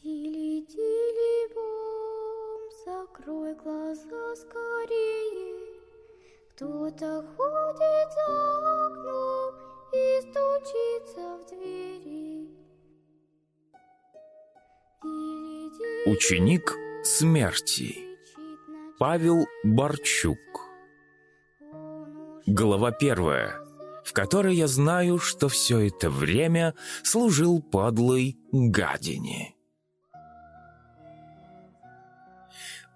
Тили-тили-бом, закрой глаза скорее. Кто-то ходит за окном и стучится в двери. Ученик смерти. Павел уж Глава первая, в которой я знаю, что все это время служил подлой гадине.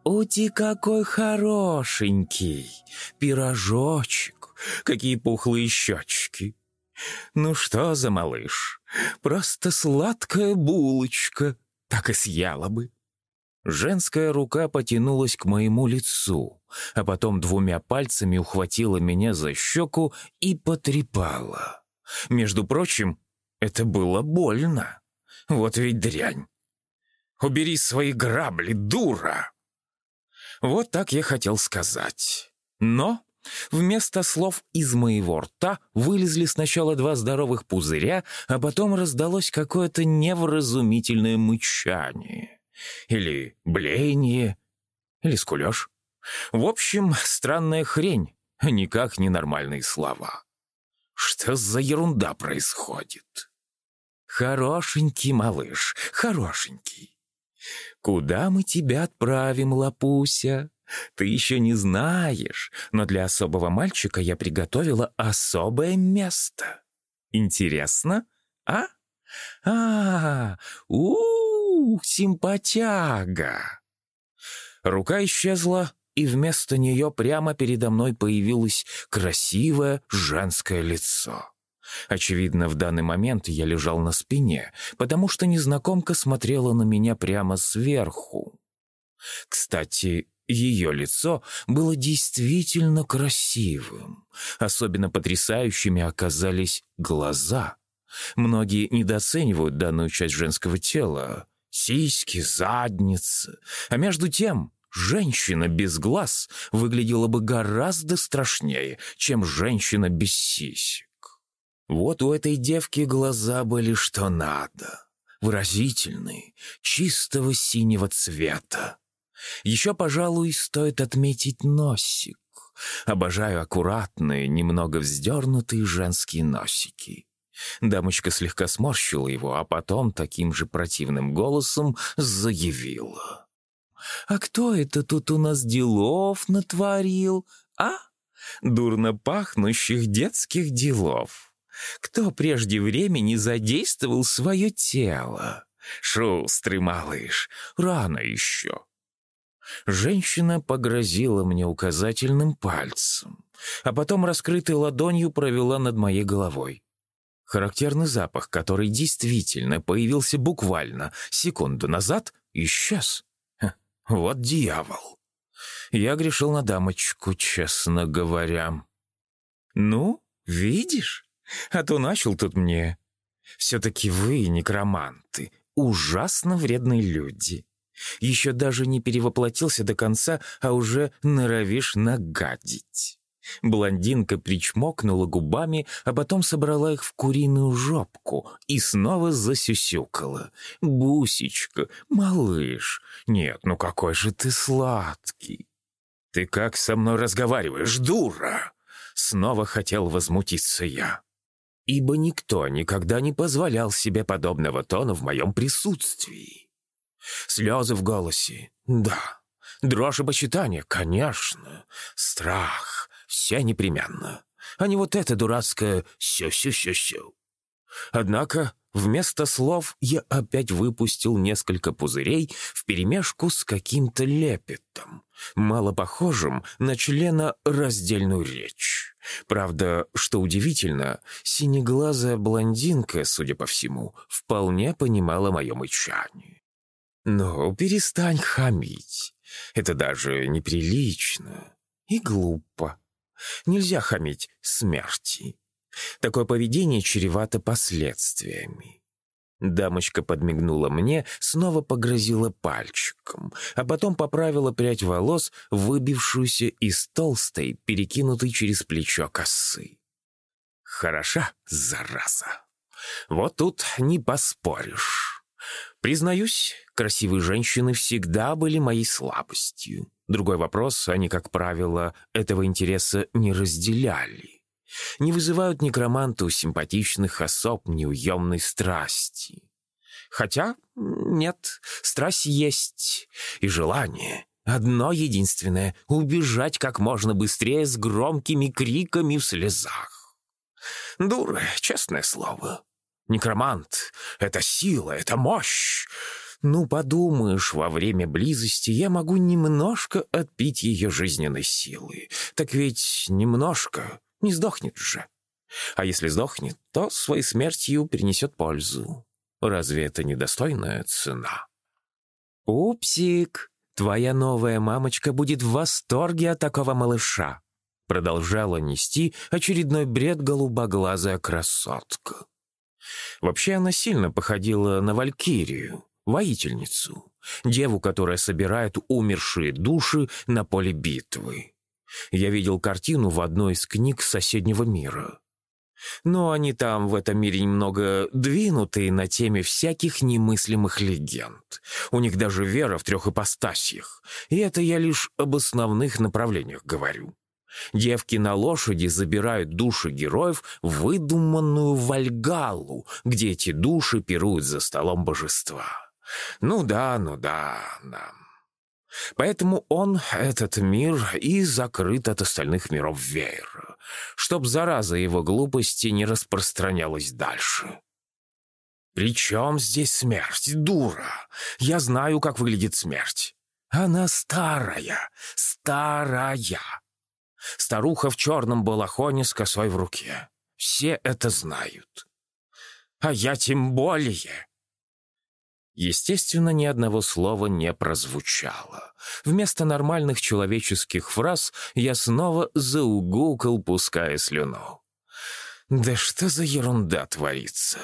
«Ути какой хорошенький! Пирожочек! Какие пухлые щечки! Ну что за малыш? Просто сладкая булочка! Так и съела бы!» Женская рука потянулась к моему лицу, а потом двумя пальцами ухватила меня за щеку и потрепала. Между прочим, это было больно. Вот ведь дрянь. «Убери свои грабли, дура!» Вот так я хотел сказать. Но вместо слов из моего рта вылезли сначала два здоровых пузыря, а потом раздалось какое-то невразумительное мычание. Или блеяние, или скулеж. В общем, странная хрень, никак не нормальные слова. Что за ерунда происходит? Хорошенький малыш, хорошенький. Куда мы тебя отправим, Лапуся? Ты еще не знаешь, но для особого мальчика я приготовила особое место. Интересно, а? А, у, симпатяга. Рука исчезла, и вместо нее прямо передо мной появилось красивое женское лицо. Очевидно, в данный момент я лежал на спине, потому что незнакомка смотрела на меня прямо сверху. Кстати, ее лицо было действительно красивым. Особенно потрясающими оказались глаза. Многие недооценивают данную часть женского тела. Сиськи, задница. А между тем, женщина без глаз выглядела бы гораздо страшнее, чем женщина без сисек. Вот у этой девки глаза были что надо. Выразительные, чистого синего цвета. Еще, пожалуй, стоит отметить носик. Обожаю аккуратные, немного вздернутые женские носики. Дамочка слегка сморщила его, а потом таким же противным голосом заявила. «А кто это тут у нас делов натворил, а? Дурно пахнущих детских делов. Кто прежде времени задействовал свое тело? Шустрый малыш, рано еще». Женщина погрозила мне указательным пальцем, а потом раскрытой ладонью провела над моей головой. Характерный запах, который действительно появился буквально секунду назад, исчез. Ха, Вот дьявол. Я грешил на дамочку, честно говоря. «Ну, видишь? А то начал тут мне. Все-таки вы, некроманты, ужасно вредные люди. Еще даже не перевоплотился до конца, а уже норовишь нагадить». Блондинка причмокнула губами, а потом собрала их в куриную жопку и снова засюсюкала. «Бусечка, малыш, нет, ну какой же ты сладкий!» «Ты как со мной разговариваешь, дура?» Снова хотел возмутиться я. Ибо никто никогда не позволял себе подобного тона в моем присутствии. Слезы в голосе, да. Дрожь и почитание, конечно. Страх, все непременно. А не вот это дурацкое «сю-сю-сю-сю». Однако вместо слов я опять выпустил несколько пузырей вперемешку с каким-то лепетом, мало похожим на члена раздельную речь. Правда, что удивительно, синеглазая блондинка, судя по всему, вполне понимала мое мычание. «Ну, перестань хамить. Это даже неприлично и глупо. Нельзя хамить смерти. Такое поведение чревато последствиями. Дамочка подмигнула мне, снова погрозила пальчиком, а потом поправила прядь волос, выбившуюся из толстой, перекинутой через плечо косы. Хороша, зараза. Вот тут не поспоришь. Признаюсь, красивые женщины всегда были моей слабостью. Другой вопрос, они, как правило, этого интереса не разделяли. Не вызывают некроманту симпатичных особ неуемной страсти. Хотя, нет, страсть есть и желание. Одно единственное — убежать как можно быстрее с громкими криками в слезах. Дура, честное слово. Некромант — это сила, это мощь. Ну, подумаешь, во время близости я могу немножко отпить ее жизненной силы. Так ведь немножко не сдохнет же. А если сдохнет, то своей смертью принесет пользу. Разве это недостойная цена? «Пупсик, твоя новая мамочка будет в восторге от такого малыша», продолжала нести очередной бред голубоглазая красотка. Вообще она сильно походила на валькирию, воительницу, деву, которая собирает умершие души на поле битвы. Я видел картину в одной из книг соседнего мира. Но они там в этом мире немного двинутые на теме всяких немыслимых легенд. У них даже вера в трех ипостасиях. И это я лишь об основных направлениях говорю. Девки на лошади забирают души героев в выдуманную Вальгалу, где эти души пируют за столом божества. Ну да, ну да, да. Поэтому он, этот мир, и закрыт от остальных миров веера, чтоб зараза его глупости не распространялась дальше. «При чем здесь смерть, дура? Я знаю, как выглядит смерть. Она старая, старая. Старуха в черном балахоне с косой в руке. Все это знают. А я тем более. Естественно, ни одного слова не прозвучало. Вместо нормальных человеческих фраз я снова заугукал, пуская слюну. «Да что за ерунда творится?»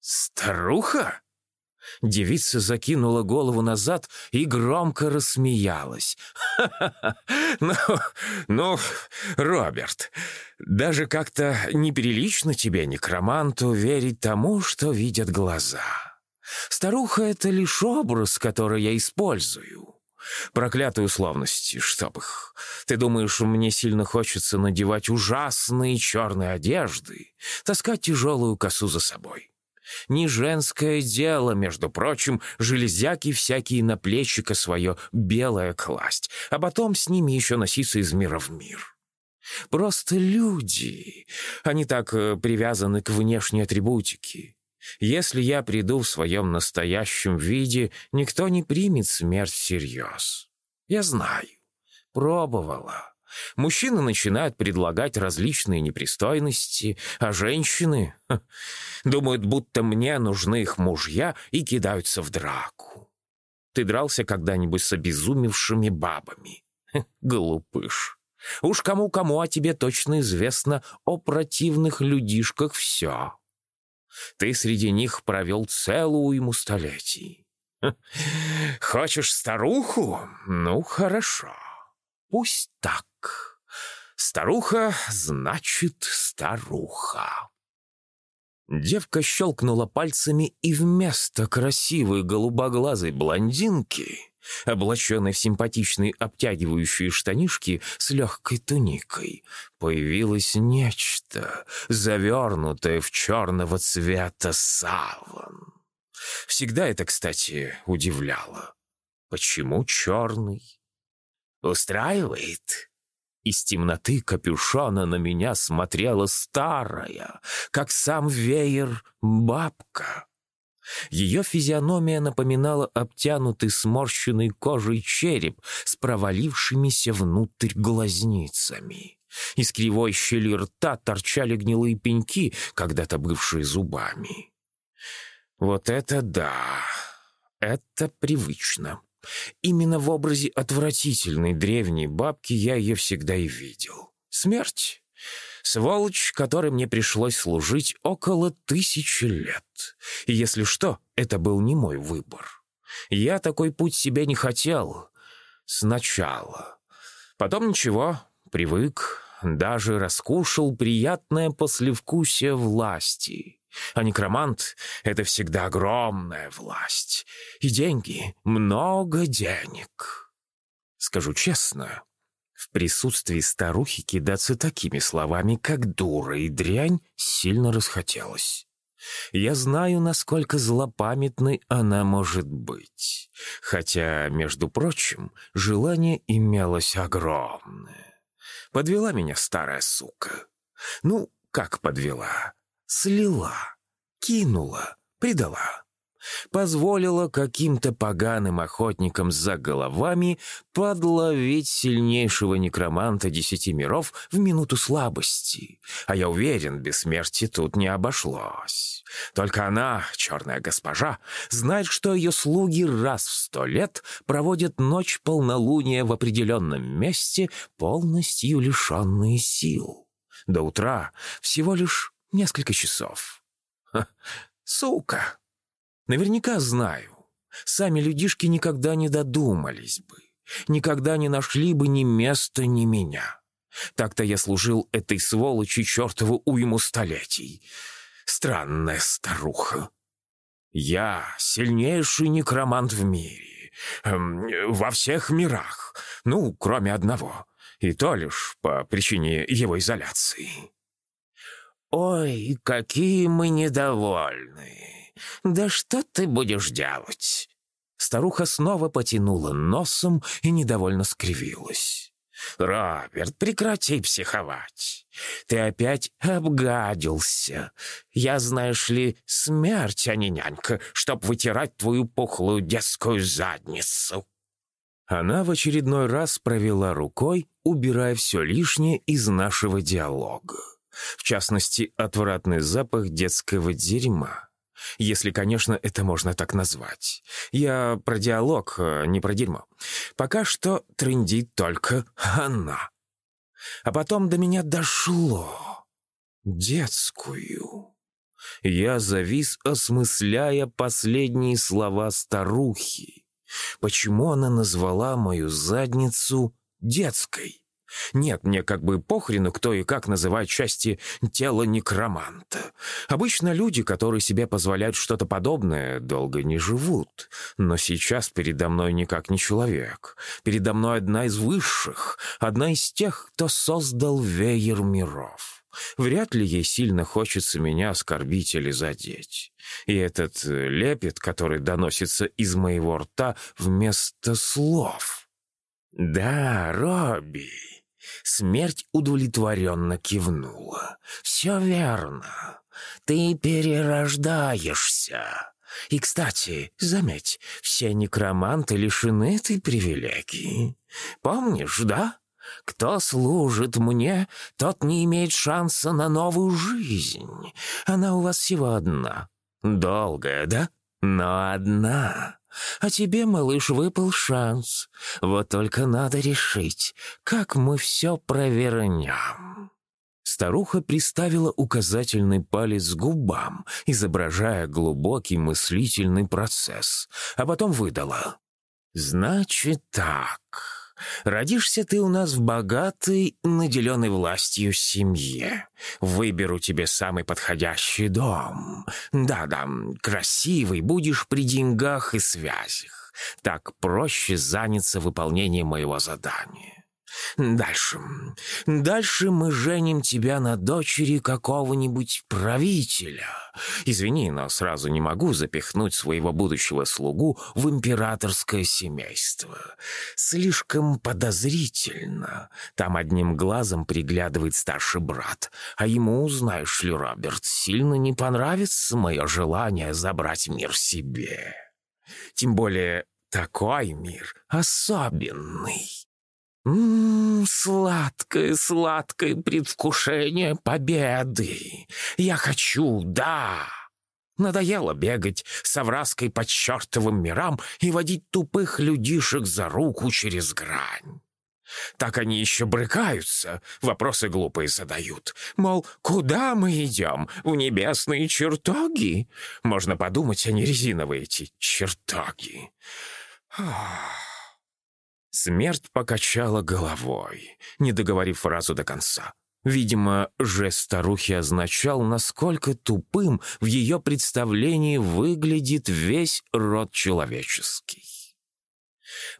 «Старуха?» Девица закинула голову назад и громко рассмеялась. «Ха-ха-ха! Ну, ну, Роберт, даже как-то неприлично тебе, некроманту, верить тому, что видят глаза». Старуха — это лишь образ, который я использую. Проклятые условности, чтоб их. Ты думаешь, мне сильно хочется надевать ужасные черные одежды, таскать тяжелую косу за собой? Не женское дело, между прочим, железяки всякие на плечико свое белое класть, а потом с ними еще носиться из мира в мир. Просто люди, они так э, привязаны к внешней атрибутике. Если я приду в своем настоящем виде, никто не примет смерть всерьез. Я знаю. Пробовала. Мужчины начинают предлагать различные непристойности, а женщины ха, думают, будто мне нужны их мужья и кидаются в драку. Ты дрался когда-нибудь с обезумевшими бабами? Ха, глупыш. Уж кому-кому, а тебе точно известно о противных людишках все. Ты среди них провел целую ему столетий. Хочешь старуху? Ну, хорошо. Пусть так. Старуха значит старуха. Девка щелкнула пальцами, и вместо красивой голубоглазой блондинки, облаченной в симпатичные обтягивающие штанишки с легкой туникой, появилось нечто, завернутое в черного цвета саван. Всегда это, кстати, удивляло. Почему черный? Устраивает? Из темноты капюшона на меня смотрела старая, как сам веер, бабка. Ее физиономия напоминала обтянутый сморщенной кожей череп с провалившимися внутрь глазницами. Из кривой щели рта торчали гнилые пеньки, когда-то бывшие зубами. Вот это да! Это привычно. Именно в образе отвратительной древней бабки я ее всегда и видел. Смерть. Сволочь, которой мне пришлось служить около тысячи лет. И если что, это был не мой выбор. Я такой путь себе не хотел. Сначала. Потом ничего, привык, даже раскушал приятное послевкусие власти. А некромант — это всегда огромная власть. И деньги, много денег. Скажу честно, в присутствии старухи кидаться такими словами, как дура и дрянь, сильно расхотелось. Я знаю, насколько злопамятной она может быть. Хотя, между прочим, желание имелось огромное. Подвела меня старая сука. Ну, как подвела? Слила, кинула, предала позволила каким-то поганым охотникам за головами подловить сильнейшего некроманта десяти миров в минуту слабости. А я уверен, без смерти тут не обошлось. Только она, черная госпожа, знает, что ее слуги раз в сто лет проводят ночь полнолуния в определенном месте, полностью лишенные сил. До утра всего лишь несколько часов. Ха, сука! Наверняка знаю. Сами людишки никогда не додумались бы. Никогда не нашли бы ни места, ни меня. Так-то я служил этой сволочи чертову уйму столетий. Странная старуха. Я сильнейший некромант в мире. Эм, во всех мирах. Ну, кроме одного. И то лишь по причине его изоляции. «Ой, какие мы недовольные!» «Да что ты будешь делать?» Старуха снова потянула носом и недовольно скривилась. «Роберт, прекрати психовать. Ты опять обгадился. Я, знаешь ли, смерть, а не нянька, чтоб вытирать твою пухлую детскую задницу». Она в очередной раз провела рукой, убирая все лишнее из нашего диалога. В частности, отвратный запах детского дерьма. Если, конечно, это можно так назвать. Я про диалог, э, не про дерьмо. Пока что трендит только она. А потом до меня дошло. Детскую. Я завис, осмысляя последние слова старухи. Почему она назвала мою задницу детской? Нет, мне как бы похрену, кто и как называет части тела некроманта. Обычно люди, которые себе позволяют что-то подобное, долго не живут. Но сейчас передо мной никак не человек. Передо мной одна из высших, одна из тех, кто создал веер миров. Вряд ли ей сильно хочется меня оскорбить или задеть. И этот лепет, который доносится из моего рта вместо слов. «Да, Робби, Смерть удовлетворенно кивнула. «Все верно. Ты перерождаешься. И, кстати, заметь, все некроманты лишены этой привилегии. Помнишь, да? Кто служит мне, тот не имеет шанса на новую жизнь. Она у вас всего одна. Долгая, да? Но одна. А тебе, малыш, выпал шанс. Вот только надо решить, как мы все провернем». Старуха приставила указательный палец к губам, изображая глубокий мыслительный процесс, а потом выдала. «Значит так. Родишься ты у нас в богатой, наделенной властью семье. Выберу тебе самый подходящий дом. Да-да, красивый, будешь при деньгах и связях. Так проще заняться выполнением моего задания. Дальше. Дальше мы женим тебя на дочери какого-нибудь правителя. Извини, но сразу не могу запихнуть своего будущего слугу в императорское семейство. Слишком подозрительно. Там одним глазом приглядывает старший брат. А ему, знаешь ли, Роберт, сильно не понравится мое желание забрать мир себе. Тем более такой мир особенный. Ммм, сладкое, сладкое предвкушение победы. Я хочу, да. Надоело бегать с овраской по чертовым мирам и водить тупых людишек за руку через грань. Так они еще брыкаются, вопросы глупые задают. Мол, куда мы идем? В небесные чертоги? Можно подумать, они резиновые эти чертоги. Ах. Смерть покачала головой, не договорив фразу до конца. Видимо, жест старухи означал, насколько тупым в ее представлении выглядит весь род человеческий.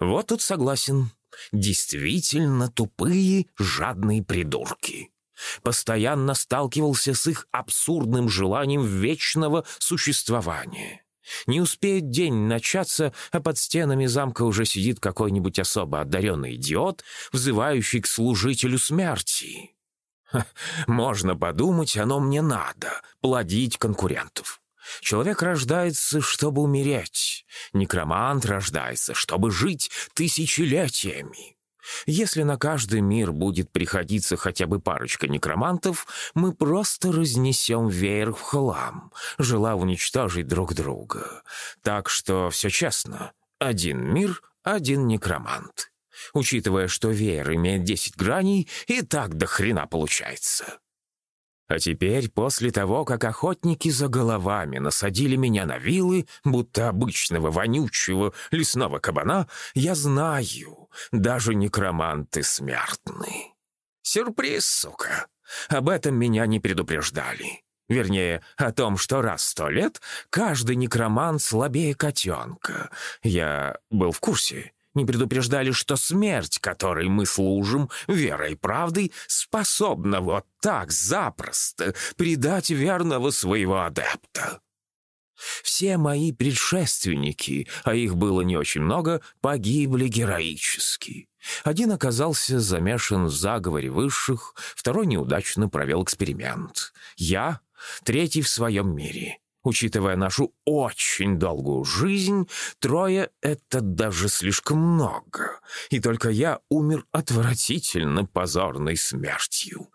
Вот тут согласен. Действительно тупые, жадные придурки. Постоянно сталкивался с их абсурдным желанием вечного существования. Не успеет день начаться, а под стенами замка уже сидит какой-нибудь особо одаренный идиот, взывающий к служителю смерти. Ха, можно подумать, оно мне надо — плодить конкурентов. Человек рождается, чтобы умереть. Некромант рождается, чтобы жить тысячелетиями. Если на каждый мир будет приходиться хотя бы парочка некромантов, мы просто разнесем веер в хлам, желая уничтожить друг друга. Так что все честно. Один мир, один некромант. Учитывая, что веер имеет 10 граней, и так до хрена получается. А теперь, после того, как охотники за головами насадили меня на вилы, будто обычного вонючего лесного кабана, я знаю, даже некроманты смертны. Сюрприз, сука. Об этом меня не предупреждали. Вернее, о том, что раз сто лет каждый некромант слабее котенка. Я был в курсе не предупреждали, что смерть, которой мы служим, верой и правдой, способна вот так запросто предать верного своего адепта. Все мои предшественники, а их было не очень много, погибли героически. Один оказался замешан в заговоре высших, второй неудачно провел эксперимент. Я — третий в своем мире. Учитывая нашу очень долгую жизнь, трое — это даже слишком много. И только я умер отвратительно позорной смертью.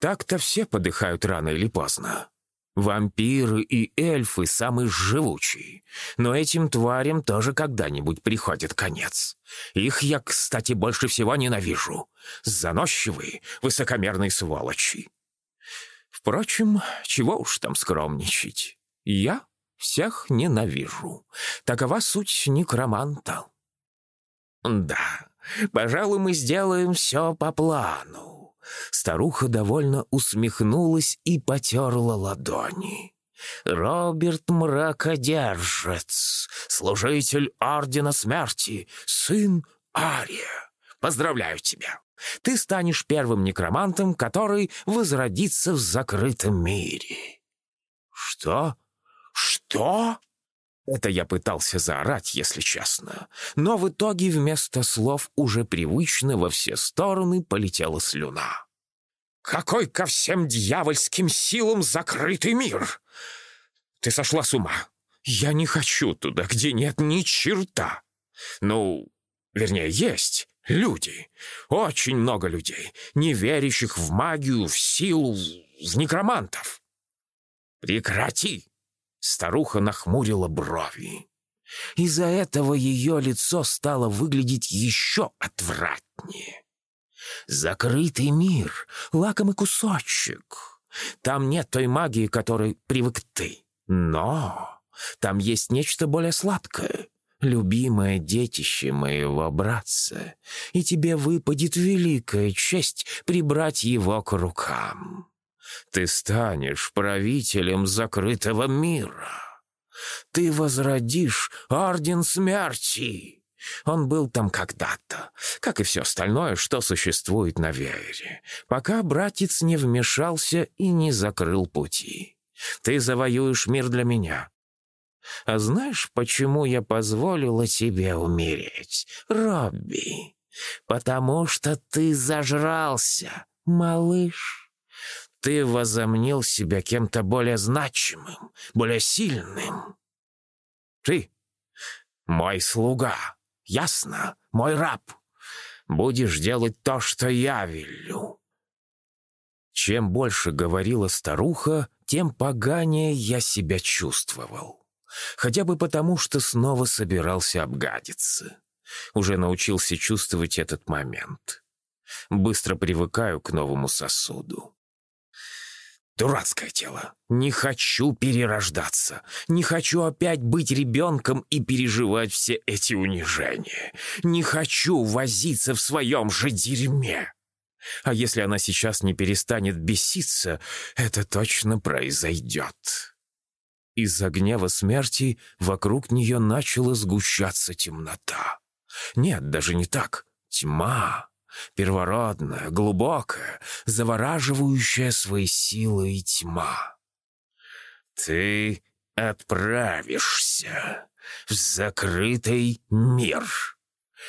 Так-то все подыхают рано или поздно. Вампиры и эльфы самые живучие, но этим тварям тоже когда-нибудь приходит конец. Их я, кстати, больше всего ненавижу. Заносчивые, высокомерные сволочи. Впрочем, чего уж там скромничать. Я всех ненавижу. Такова суть некроманта. Да, пожалуй, мы сделаем все по плану. Старуха довольно усмехнулась и потерла ладони. Роберт Мракодержец, служитель Ордена Смерти, сын Ария. Поздравляю тебя. Ты станешь первым некромантом, который возродится в закрытом мире». «Что? Что?» Это я пытался заорать, если честно. Но в итоге вместо слов уже привычно во все стороны полетела слюна. «Какой ко всем дьявольским силам закрытый мир! Ты сошла с ума! Я не хочу туда, где нет ни черта! Ну, вернее, есть, Люди. Очень много людей, не верящих в магию, в силу, в некромантов. Прекрати! Старуха нахмурила брови. Из-за этого ее лицо стало выглядеть еще отвратнее. Закрытый мир, лакомый кусочек. Там нет той магии, которой привык ты. Но там есть нечто более сладкое, любимое детище моего братца, и тебе выпадет великая честь прибрать его к рукам. Ты станешь правителем закрытого мира. Ты возродишь Орден Смерти. Он был там когда-то, как и все остальное, что существует на Веере, пока братец не вмешался и не закрыл пути. Ты завоюешь мир для меня, а знаешь, почему я позволила тебе умереть, Робби? Потому что ты зажрался, малыш. Ты возомнил себя кем-то более значимым, более сильным. Ты мой слуга, ясно? Мой раб. Будешь делать то, что я велю. Чем больше говорила старуха, тем поганее я себя чувствовал. Хотя бы потому, что снова собирался обгадиться. Уже научился чувствовать этот момент. Быстро привыкаю к новому сосуду. Дурацкое тело. Не хочу перерождаться. Не хочу опять быть ребенком и переживать все эти унижения. Не хочу возиться в своем же дерьме. А если она сейчас не перестанет беситься, это точно произойдет. Из-за гнева смерти вокруг нее начала сгущаться темнота. Нет, даже не так. Тьма. Первородная, глубокая, завораживающая своей силой тьма. Ты отправишься в закрытый мир.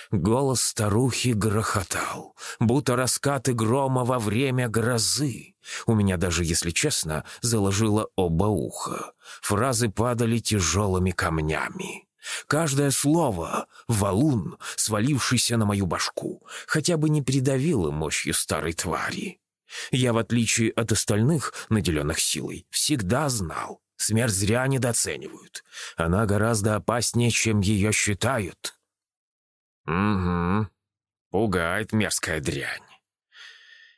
Голос старухи грохотал, будто раскаты грома во время грозы. У меня даже, если честно, заложило оба уха. Фразы падали тяжелыми камнями. Каждое слово — валун, свалившийся на мою башку, хотя бы не придавило мощью старой твари. Я, в отличие от остальных, наделенных силой, всегда знал, смерть зря недооценивают. Она гораздо опаснее, чем ее считают. Угу, пугает мерзкая дрянь.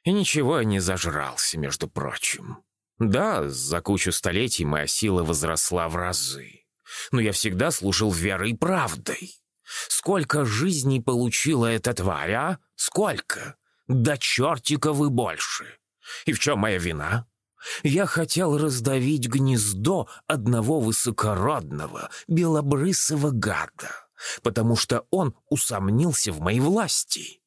И ничего не зажрался, между прочим. Да, за кучу столетий моя сила возросла в разы. Но я всегда служил верой и правдой. Сколько жизней получила эта тварь, а? Сколько? Да чертиков и больше. И в чем моя вина? Я хотел раздавить гнездо одного высокородного, белобрысого гада, потому что он усомнился в моей власти.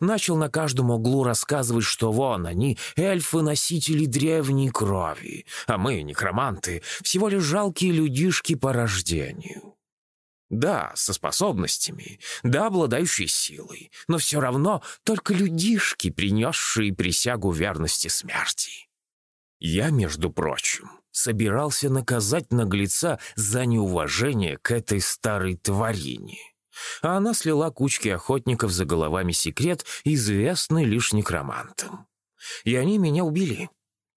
Начал на каждом углу рассказывать, что вон они, эльфы-носители древней крови, а мы, некроманты, всего лишь жалкие людишки по рождению. Да, со способностями, да, обладающие силой, но все равно только людишки, принесшие присягу верности смерти. Я, между прочим, собирался наказать наглеца за неуважение к этой старой тварине а она слила кучки охотников за головами секрет, известный лишь некромантам. И они меня убили.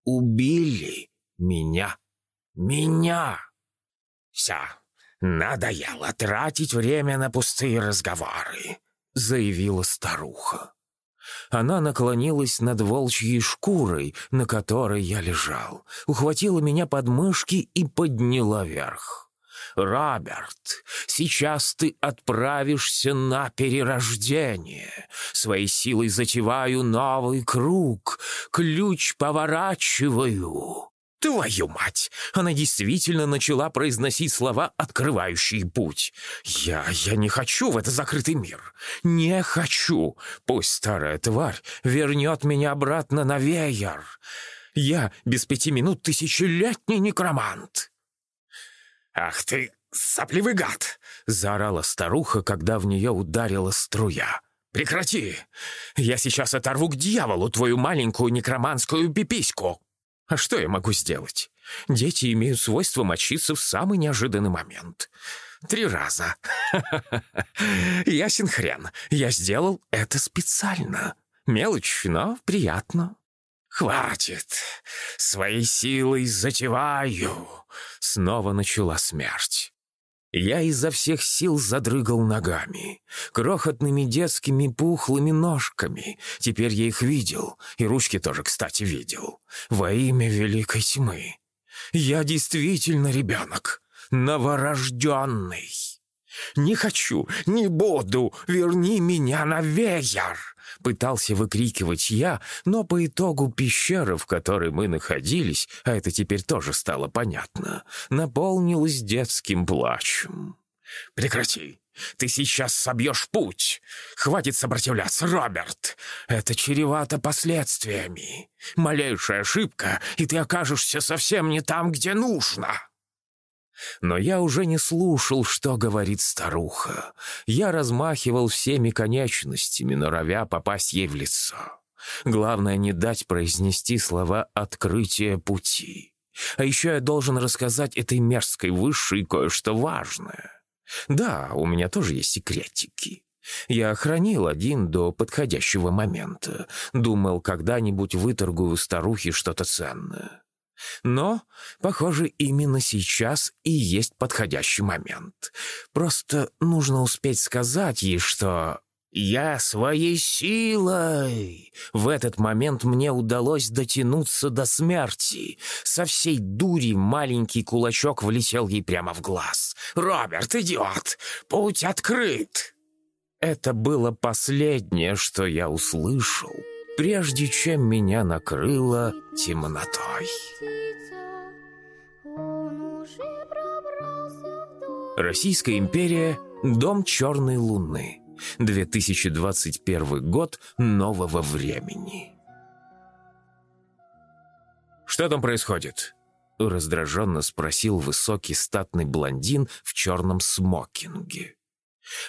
Убили меня. Меня. Все. Надоело тратить время на пустые разговоры, заявила старуха. Она наклонилась над волчьей шкурой, на которой я лежал, ухватила меня под мышки и подняла вверх. Роберт, сейчас ты отправишься на перерождение. Своей силой затеваю новый круг, ключ поворачиваю». Твою мать! Она действительно начала произносить слова, открывающие путь. Я... я не хочу в этот закрытый мир. Не хочу. Пусть старая тварь вернет меня обратно на веер. Я без пяти минут тысячелетний некромант. «Ах ты, сопливый гад!» — заорала старуха, когда в нее ударила струя. «Прекрати! Я сейчас оторву к дьяволу твою маленькую некроманскую пипиську!» «А что я могу сделать? Дети имеют свойство мочиться в самый неожиданный момент. Три раза. Ясен хрен. Я сделал это специально. Мелочь, но приятно». «Хватит! Своей силой затеваю!» Снова начала смерть. Я изо всех сил задрыгал ногами, крохотными детскими пухлыми ножками. Теперь я их видел, и ручки тоже, кстати, видел. Во имя великой тьмы. Я действительно ребенок, новорожденный. «Не хочу, не буду, верни меня на веер!» Пытался выкрикивать я, но по итогу пещера, в которой мы находились, а это теперь тоже стало понятно, наполнилась детским плачем. «Прекрати! Ты сейчас собьешь путь! Хватит сопротивляться, Роберт! Это чревато последствиями! Малейшая ошибка, и ты окажешься совсем не там, где нужно!» Но я уже не слушал, что говорит старуха. Я размахивал всеми конечностями, норовя попасть ей в лицо. Главное не дать произнести слова «открытие пути». А еще я должен рассказать этой мерзкой высшей кое-что важное. Да, у меня тоже есть секретики. Я хранил один до подходящего момента. Думал, когда-нибудь выторгую старухи что-то ценное. Но, похоже, именно сейчас и есть подходящий момент. Просто нужно успеть сказать ей, что «Я своей силой!» В этот момент мне удалось дотянуться до смерти. Со всей дури маленький кулачок влетел ей прямо в глаз. «Роберт, идиот! Путь открыт!» Это было последнее, что я услышал. Прежде чем меня накрыло темнотой. Российская империя, дом Черной Луны, 2021 год нового времени. «Что там происходит?» — раздраженно спросил высокий статный блондин в черном смокинге.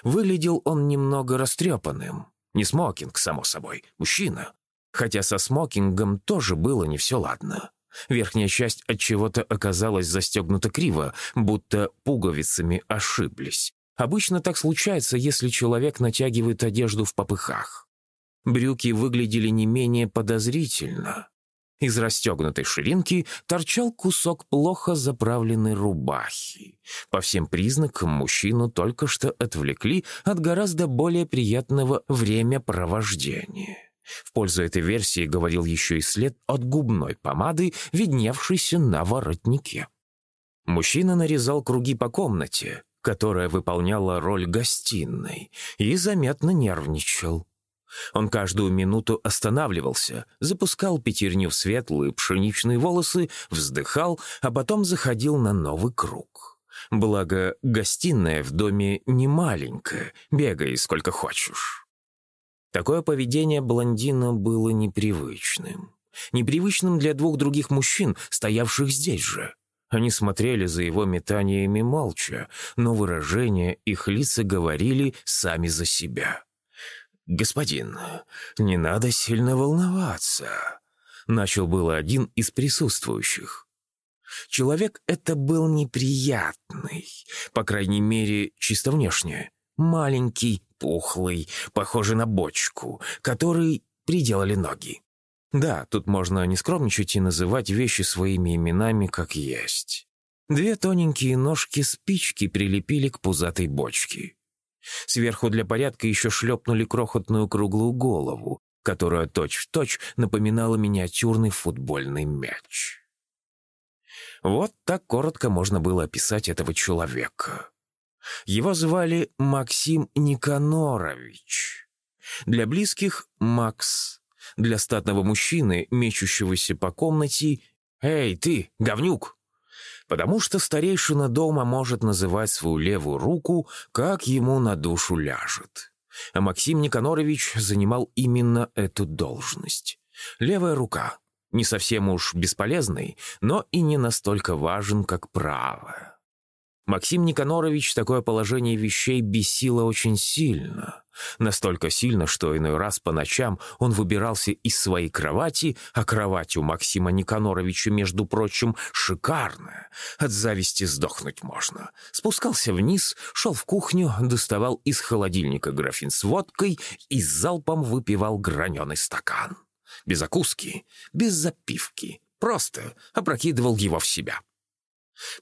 Выглядел он немного растрепанным. Не смокинг, само собой, мужчина. Хотя со смокингом тоже было не все ладно. Верхняя часть от чего-то оказалась застегнута криво, будто пуговицами ошиблись. Обычно так случается, если человек натягивает одежду в попыхах. Брюки выглядели не менее подозрительно. Из расстегнутой ширинки торчал кусок плохо заправленной рубахи. По всем признакам мужчину только что отвлекли от гораздо более приятного времяпровождения. В пользу этой версии говорил еще и след от губной помады, видневшийся на воротнике. Мужчина нарезал круги по комнате, которая выполняла роль гостиной, и заметно нервничал. Он каждую минуту останавливался, запускал пятерню в светлые пшеничные волосы, вздыхал, а потом заходил на новый круг. Благо, гостиная в доме не маленькая, бегай сколько хочешь. Такое поведение блондина было непривычным. Непривычным для двух других мужчин, стоявших здесь же. Они смотрели за его метаниями молча, но выражения их лица говорили сами за себя. «Господин, не надо сильно волноваться», — начал было один из присутствующих. Человек это был неприятный, по крайней мере, чисто внешне. Маленький, пухлый, похожий на бочку, который приделали ноги. Да, тут можно не скромничать и называть вещи своими именами как есть. Две тоненькие ножки-спички прилепили к пузатой бочке. Сверху для порядка еще шлепнули крохотную круглую голову, которая точь-в-точь точь напоминала миниатюрный футбольный мяч. Вот так коротко можно было описать этого человека. Его звали Максим Никанорович. Для близких — Макс. Для статного мужчины, мечущегося по комнате, «Эй, ты, говнюк!» Потому что старейшина дома может называть свою левую руку, как ему на душу ляжет. А Максим Никанорович занимал именно эту должность. Левая рука. Не совсем уж бесполезный, но и не настолько важен, как правая. Максим Никанорович такое положение вещей бесило очень сильно. Настолько сильно, что иной раз по ночам он выбирался из своей кровати, а кровать у Максима Никаноровича, между прочим, шикарная. От зависти сдохнуть можно. Спускался вниз, шел в кухню, доставал из холодильника графин с водкой и залпом выпивал граненый стакан. Без закуски, без запивки, просто опрокидывал его в себя.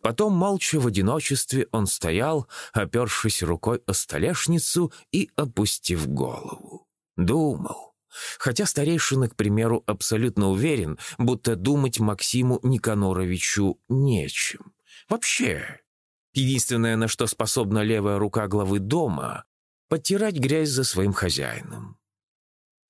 Потом молча в одиночестве он стоял, опершись рукой о столешницу и опустив голову. Думал. Хотя старейшина, к примеру, абсолютно уверен, будто думать Максиму Никаноровичу нечем. Вообще. Единственное, на что способна левая рука главы дома — подтирать грязь за своим хозяином.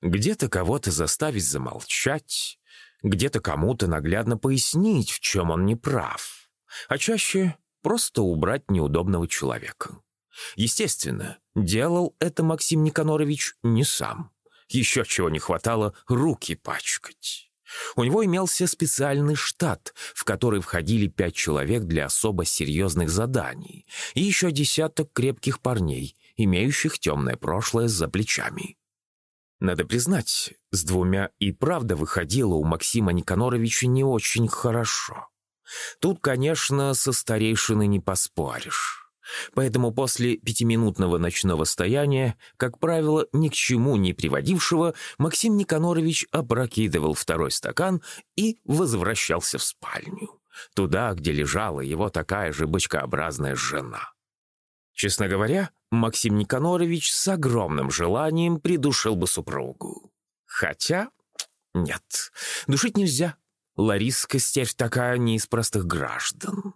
Где-то кого-то заставить замолчать, где-то кому-то наглядно пояснить, в чем он не прав а чаще просто убрать неудобного человека. Естественно, делал это Максим Никанорович не сам. Еще чего не хватало руки пачкать. У него имелся специальный штат, в который входили пять человек для особо серьезных заданий, и еще десяток крепких парней, имеющих темное прошлое за плечами. Надо признать, с двумя и правда выходило у Максима Никаноровича не очень хорошо. Тут, конечно, со старейшиной не поспоришь. Поэтому после пятиминутного ночного стояния, как правило, ни к чему не приводившего, Максим Никанорович опрокидывал второй стакан и возвращался в спальню. Туда, где лежала его такая же бочкообразная жена. Честно говоря, Максим Никанорович с огромным желанием придушил бы супругу. Хотя... Нет, душить нельзя. Лариска Стевь такая не из простых граждан.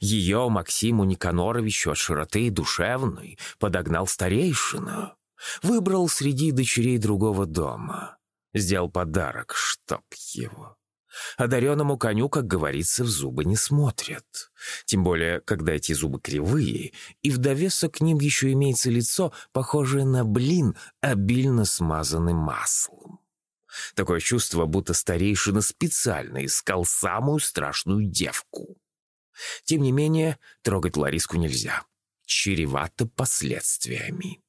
Ее Максиму Никаноровичу от широты душевной подогнал старейшина. Выбрал среди дочерей другого дома. Сделал подарок, чтоб его. Одаренному коню, как говорится, в зубы не смотрят. Тем более, когда эти зубы кривые, и в довесок к ним еще имеется лицо, похожее на блин, обильно смазанным маслом. Такое чувство, будто старейшина специально искал самую страшную девку. Тем не менее, трогать Лариску нельзя. Чревато последствиями.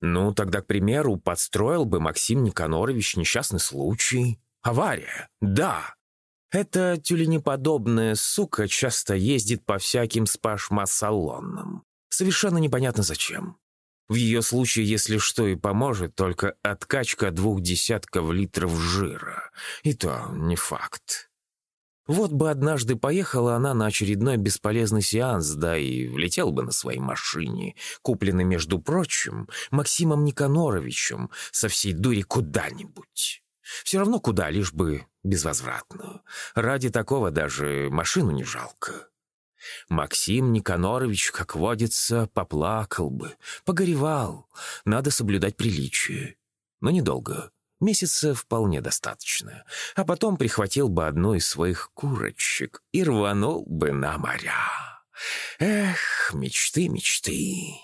Ну, тогда, к примеру, подстроил бы Максим Никанорович несчастный случай. Авария, да. Эта тюленеподобная сука часто ездит по всяким спашма-салонам. Совершенно непонятно зачем. В ее случае, если что и поможет, только откачка двух десятков литров жира. И то не факт. Вот бы однажды поехала она на очередной бесполезный сеанс, да и влетел бы на своей машине, купленной, между прочим, Максимом Никаноровичем, со всей дури куда-нибудь. Все равно куда, лишь бы безвозвратно. Ради такого даже машину не жалко. Максим Никанорович, как водится, поплакал бы, погоревал. Надо соблюдать приличие. Но недолго. Месяца вполне достаточно. А потом прихватил бы одну из своих курочек и рванул бы на моря. Эх, мечты, мечты.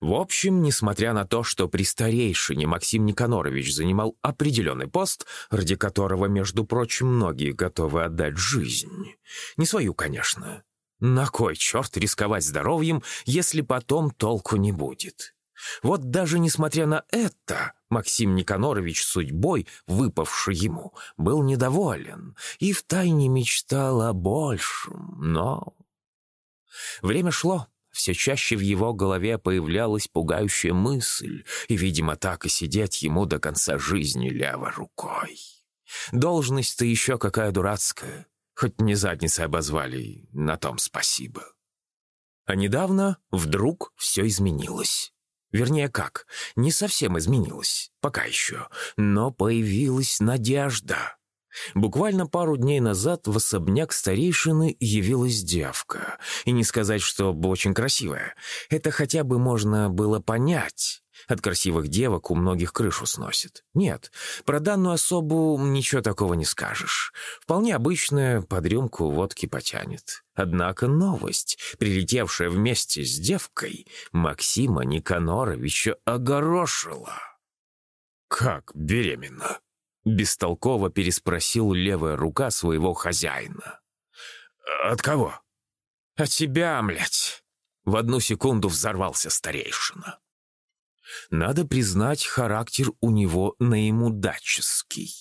В общем, несмотря на то, что при старейшине Максим Никанорович занимал определенный пост, ради которого, между прочим, многие готовы отдать жизнь. Не свою, конечно. На кой черт рисковать здоровьем, если потом толку не будет? Вот даже несмотря на это, Максим Никанорович судьбой, выпавшей ему, был недоволен и втайне мечтал о большем, но... Время шло, все чаще в его голове появлялась пугающая мысль, и, видимо, так и сидеть ему до конца жизни левой рукой. Должность-то еще какая дурацкая, хоть не задницей обозвали, на том спасибо. А недавно вдруг все изменилось. Вернее, как, не совсем изменилось, пока еще, но появилась надежда. Буквально пару дней назад в особняк старейшины явилась девка. И не сказать, что очень красивая. Это хотя бы можно было понять. От красивых девок у многих крышу сносит. Нет, про данную особу ничего такого не скажешь. Вполне обычная под рюмку водки потянет. Однако новость, прилетевшая вместе с девкой, Максима Никаноровича огорошила. «Как беременна?» — бестолково переспросил левая рука своего хозяина. «От кого?» «От тебя, млядь!» В одну секунду взорвался старейшина. Надо признать, характер у него наимудаческий.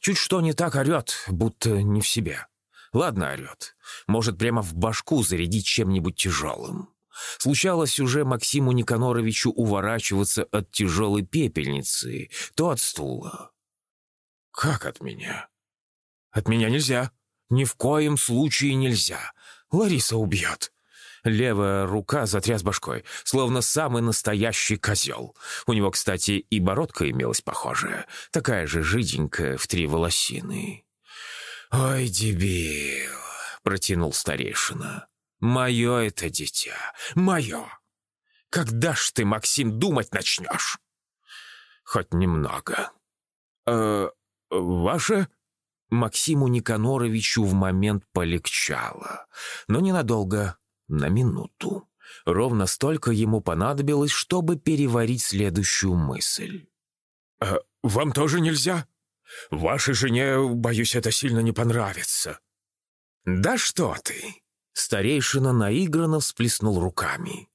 Чуть что не так орет, будто не в себе. Ладно орет. Может, прямо в башку зарядить чем-нибудь тяжелым. Случалось уже Максиму Никаноровичу уворачиваться от тяжелой пепельницы, то от стула. «Как от меня?» «От меня нельзя. Ни в коем случае нельзя. Лариса убьет». Левая рука затряс башкой, словно самый настоящий козел. У него, кстати, и бородка имелась похожая, такая же жиденькая в три волосины. «Ой, дебил!» — протянул старейшина. «Мое это дитя, мое! Когда ж ты, Максим, думать начнешь?» «Хоть немного». «Э, ваше?» Максиму Никаноровичу в момент полегчало, но ненадолго на минуту. Ровно столько ему понадобилось, чтобы переварить следующую мысль. «А вам тоже нельзя? Вашей жене, боюсь, это сильно не понравится». «Да что ты!» Старейшина наигранно всплеснул руками.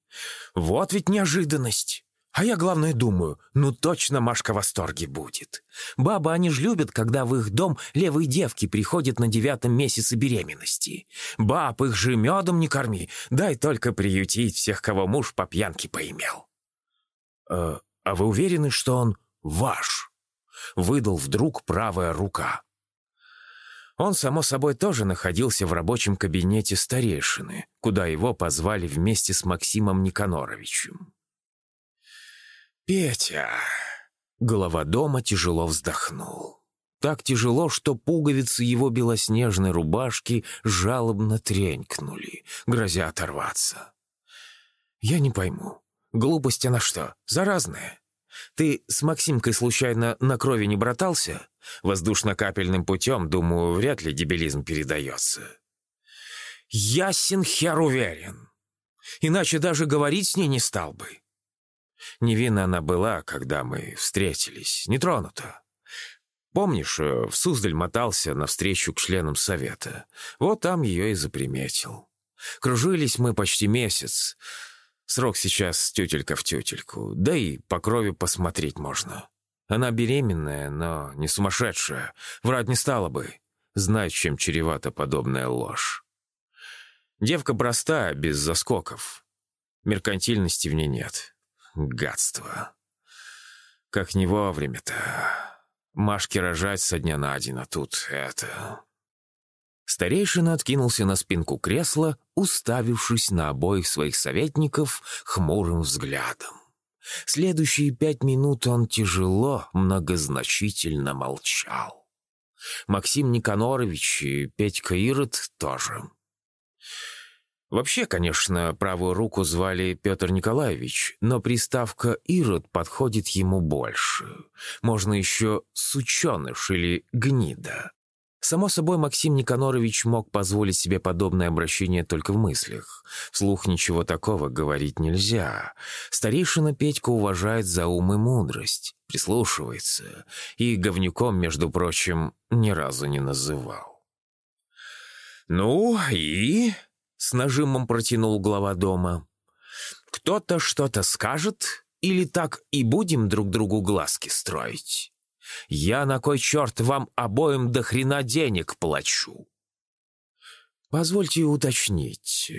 «Вот ведь неожиданность! А я, главное, думаю, ну точно Машка в восторге будет. Бабы, они ж любят, когда в их дом левые девки приходят на девятом месяце беременности. Баб, их же медом не корми, дай только приютить всех, кого муж по пьянке поимел. «Э, «А вы уверены, что он ваш?» — выдал вдруг правая рука. Он, само собой, тоже находился в рабочем кабинете старейшины, куда его позвали вместе с Максимом Никаноровичем. «Петя!» Голова дома тяжело вздохнул. Так тяжело, что пуговицы его белоснежной рубашки жалобно тренькнули, грозя оторваться. «Я не пойму, глупость она что, заразная? Ты с Максимкой случайно на крови не братался? Воздушно-капельным путем, думаю, вряд ли дебилизм передается. Ясен хер уверен. Иначе даже говорить с ней не стал бы. Невинна она была, когда мы встретились, не тронута. Помнишь, э, в Суздаль мотался навстречу к членам совета? Вот там ее и заприметил. Кружились мы почти месяц. Срок сейчас тютелька в тютельку, да и по крови посмотреть можно. Она беременная, но не сумасшедшая. Врать не стала бы. Знать, чем чревата подобная ложь. Девка простая, без заскоков. Меркантильности в ней нет. Гадство. Как не вовремя-то. Машке рожать со дня на день, а тут это... Старейшина откинулся на спинку кресла, уставившись на обоих своих советников хмурым взглядом. Следующие пять минут он тяжело, многозначительно молчал. Максим Никанорович и Петька Ирод тоже. Вообще, конечно, правую руку звали Петр Николаевич, но приставка «Ирод» подходит ему больше. Можно еще «сученыш» или «гнида». Само собой, Максим Никанорович мог позволить себе подобное обращение только в мыслях. Вслух ничего такого говорить нельзя. Старейшина Петька уважает за ум и мудрость, прислушивается, и говнюком, между прочим, ни разу не называл. «Ну и?» — с нажимом протянул глава дома. «Кто-то что-то скажет, или так и будем друг другу глазки строить?» Я на кой черт вам обоим до хрена денег плачу?» «Позвольте уточнить».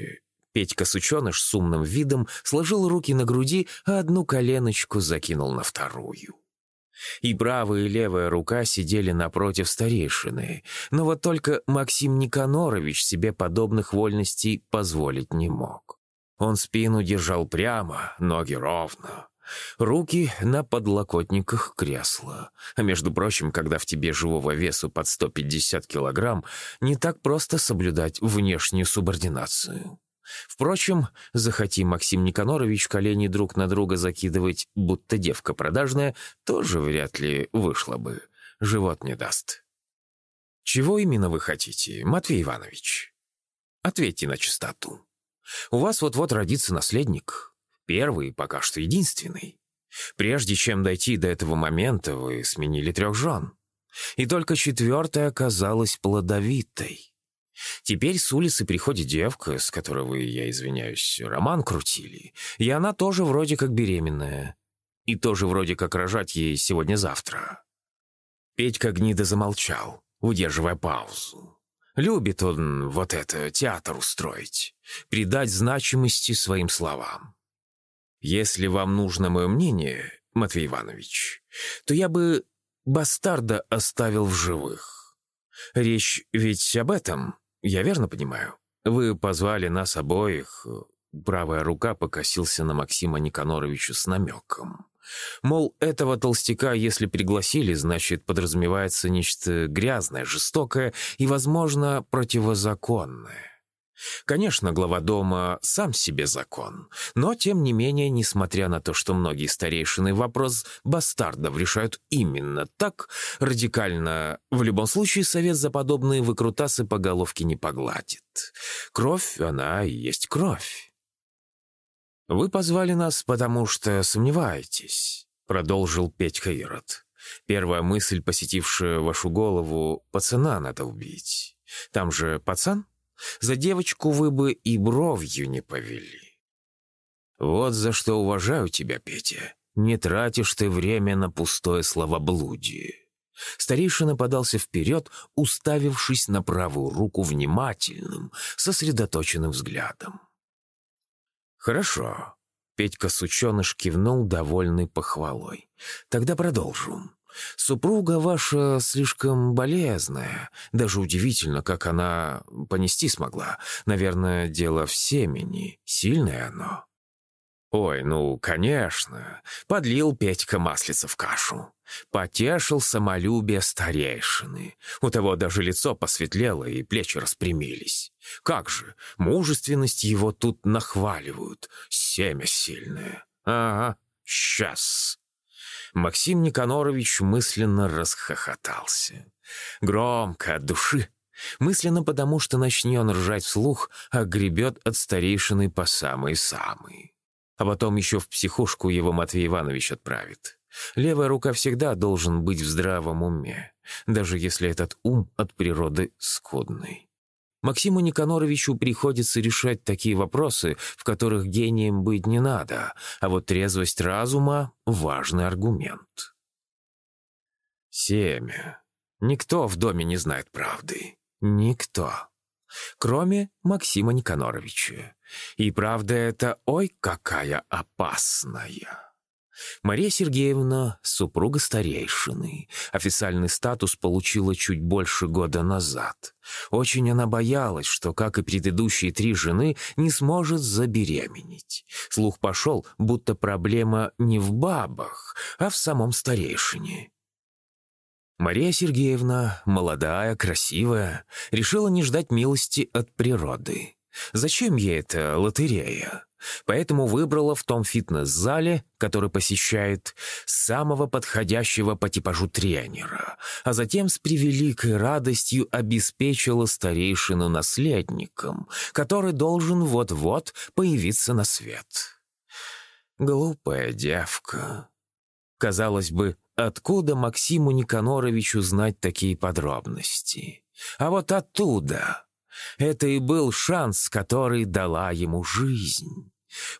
Петька-сученыш с умным видом сложил руки на груди, а одну коленочку закинул на вторую. И правая и левая рука сидели напротив старейшины, но вот только Максим Никанорович себе подобных вольностей позволить не мог. Он спину держал прямо, ноги ровно. Руки на подлокотниках кресла. А между прочим, когда в тебе живого весу под 150 килограмм, не так просто соблюдать внешнюю субординацию. Впрочем, захоти Максим Никанорович колени друг на друга закидывать, будто девка продажная, тоже вряд ли вышло бы. Живот не даст. Чего именно вы хотите, Матвей Иванович? Ответьте на чистоту. У вас вот-вот родится наследник. Первый, пока что единственный. Прежде чем дойти до этого момента, вы сменили трех жен. И только четвертая оказалась плодовитой. Теперь с улицы приходит девка, с которой вы, я извиняюсь, роман крутили, и она тоже вроде как беременная. И тоже вроде как рожать ей сегодня-завтра. Петька гнида замолчал, удерживая паузу. Любит он вот это, театр устроить, придать значимости своим словам. Если вам нужно мое мнение, Матвей Иванович, то я бы бастарда оставил в живых. Речь ведь об этом, я верно понимаю? Вы позвали нас обоих. Правая рука покосился на Максима Никаноровича с намеком. Мол, этого толстяка, если пригласили, значит, подразумевается нечто грязное, жестокое и, возможно, противозаконное. Конечно, глава дома сам себе закон, но, тем не менее, несмотря на то, что многие старейшины вопрос бастардов решают именно так, радикально, в любом случае совет за подобные выкрутасы по головке не погладит. Кровь, она и есть кровь. «Вы позвали нас, потому что сомневаетесь», — продолжил Петька Ирод. «Первая мысль, посетившая вашу голову, пацана надо убить. Там же пацан?» За девочку вы бы и бровью не повели. Вот за что уважаю тебя, Петя. Не тратишь ты время на пустое словоблудие. Старейшина подался вперед, уставившись на правую руку внимательным, сосредоточенным взглядом. «Хорошо», — Петька-сученыш кивнул, довольный похвалой. «Тогда продолжу. Супруга ваша слишком болезная. Даже удивительно, как она понести смогла. Наверное, дело в семени. Сильное оно. Ой, ну, конечно. Подлил Петька маслица в кашу. Потешил самолюбие старейшины. У того даже лицо посветлело и плечи распрямились. Как же, мужественность его тут нахваливают. Семя сильное. Ага, сейчас. Максим Никанорович мысленно расхохотался. Громко, от души. Мысленно потому, что начнет ржать вслух, а гребет от старейшины по самой-самой. А потом еще в психушку его Матвей Иванович отправит. Левая рука всегда должен быть в здравом уме, даже если этот ум от природы скудный. Максиму Никаноровичу приходится решать такие вопросы, в которых гением быть не надо, а вот трезвость разума — важный аргумент. Семя. Никто в доме не знает правды. Никто. Кроме Максима Никаноровича. И правда это ой какая опасная. Мария Сергеевна — супруга старейшины. Официальный статус получила чуть больше года назад. Очень она боялась, что, как и предыдущие три жены, не сможет забеременеть. Слух пошел, будто проблема не в бабах, а в самом старейшине. Мария Сергеевна, молодая, красивая, решила не ждать милости от природы. Зачем ей эта лотерея? Поэтому выбрала в том фитнес-зале, который посещает, самого подходящего по типажу тренера, а затем с превеликой радостью обеспечила старейшину наследником, который должен вот-вот появиться на свет. Глупая девка. Казалось бы, откуда Максиму Никаноровичу знать такие подробности? А вот оттуда. Это и был шанс, который дала ему жизнь.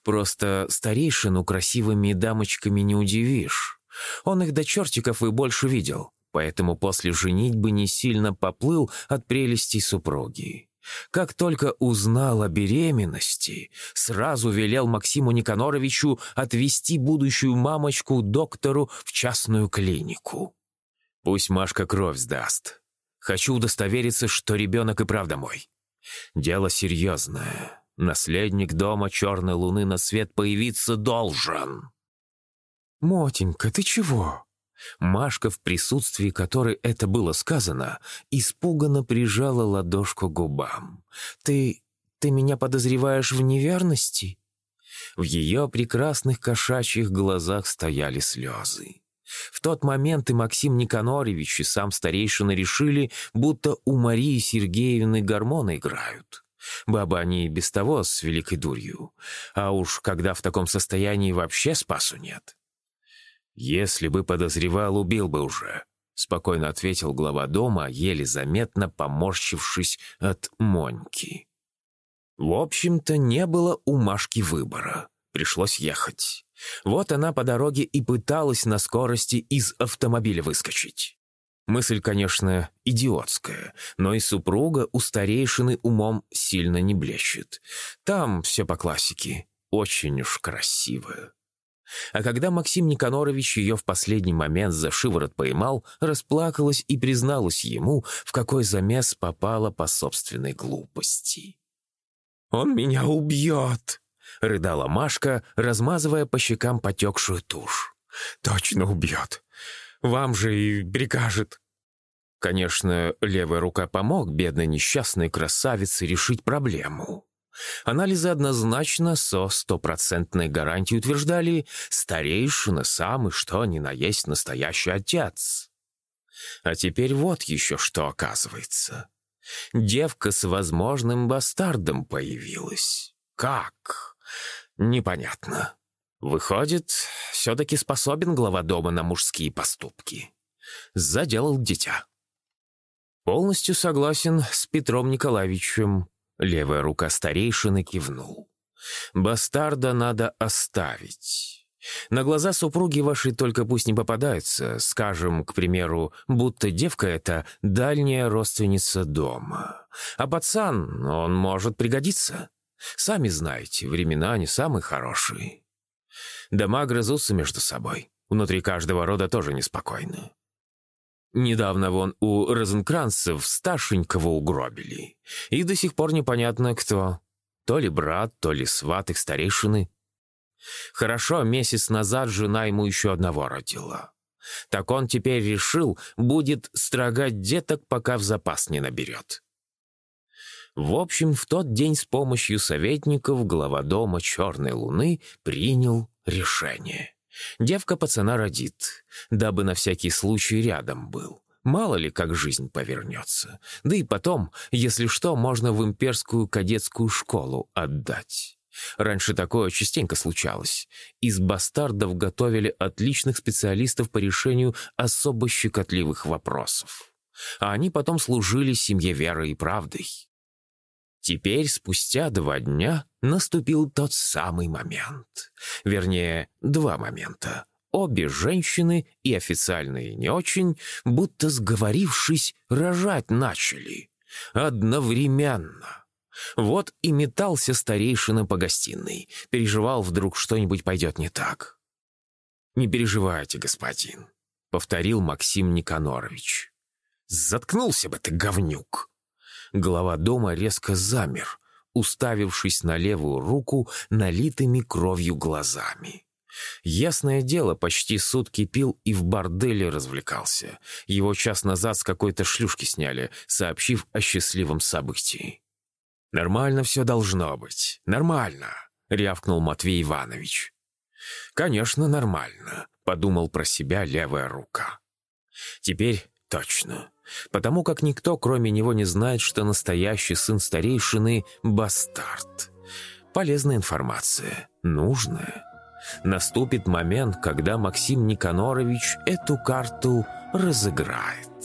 Просто старейшину красивыми дамочками не удивишь. Он их до чертиков и больше видел, поэтому после женитьбы не сильно поплыл от прелестей супруги. Как только узнал о беременности, сразу велел Максиму Никаноровичу отвезти будущую мамочку доктору в частную клинику. «Пусть Машка кровь сдаст. Хочу удостовериться, что ребенок и правда мой. Дело серьезное. Наследник дома Черной Луны на свет появиться должен. «Мотенька, ты чего?» Машка, в присутствии которой это было сказано, испуганно прижала ладошку к губам. «Ты... ты меня подозреваешь в неверности?» В ее прекрасных кошачьих глазах стояли слезы. В тот момент и Максим Никанорович, и сам старейшина решили, будто у Марии Сергеевны гормоны играют. Баба они и без того с великой дурью. А уж когда в таком состоянии вообще спасу нет. «Если бы подозревал, убил бы уже», — спокойно ответил глава дома, еле заметно поморщившись от Моньки. В общем-то, не было у Машки выбора. Пришлось ехать. Вот она по дороге и пыталась на скорости из автомобиля выскочить. Мысль, конечно, идиотская, но и супруга у старейшины умом сильно не блещет. Там все по классике, очень уж красиво. А когда Максим Никанорович ее в последний момент за шиворот поймал, расплакалась и призналась ему, в какой замес попала по собственной глупости. «Он меня убьет!» — рыдала Машка, размазывая по щекам потекшую тушь. «Точно убьет. Вам же и прикажет». Конечно, левая рука помог бедной несчастной красавице решить проблему. Анализы однозначно со стопроцентной гарантией утверждали «старейшина самый что ни на есть настоящий отец». А теперь вот еще что оказывается. Девка с возможным бастардом появилась. Как? Непонятно. Выходит, все-таки способен глава дома на мужские поступки. Заделал дитя. Полностью согласен с Петром Николаевичем. Левая рука старейшины кивнул. Бастарда надо оставить. На глаза супруги вашей только пусть не попадается, скажем, к примеру, будто девка эта дальняя родственница дома. А пацан, он может пригодиться. Сами знаете, времена не самые хорошие. Дома грызутся между собой. Внутри каждого рода тоже неспокойно. Недавно вон у розенкранцев старшенького угробили. И до сих пор непонятно кто. То ли брат, то ли сват их старейшины. Хорошо, месяц назад жена ему еще одного родила. Так он теперь решил, будет строгать деток, пока в запас не наберет. В общем, в тот день с помощью советников глава дома Черной Луны принял решение. Девка пацана родит, дабы на всякий случай рядом был. Мало ли, как жизнь повернется. Да и потом, если что, можно в имперскую кадетскую школу отдать. Раньше такое частенько случалось. Из бастардов готовили отличных специалистов по решению особо щекотливых вопросов. А они потом служили семье верой и правдой. Теперь, спустя два дня, наступил тот самый момент. Вернее, два момента — Обе женщины, и официальные не очень, будто сговорившись, рожать начали. Одновременно. Вот и метался старейшина по гостиной. Переживал, вдруг что-нибудь пойдет не так. «Не переживайте, господин», — повторил Максим Никанорович. «Заткнулся бы ты, говнюк!» Глава дома резко замер, уставившись на левую руку налитыми кровью глазами. Ясное дело, почти сутки пил и в борделе развлекался. Его час назад с какой-то шлюшки сняли, сообщив о счастливом событии. «Нормально все должно быть. Нормально», — рявкнул Матвей Иванович. «Конечно, нормально», — подумал про себя левая рука. «Теперь точно. Потому как никто, кроме него, не знает, что настоящий сын старейшины — бастард. Полезная информация. Нужная. Наступит момент, когда Максим Никанорович эту карту разыграет.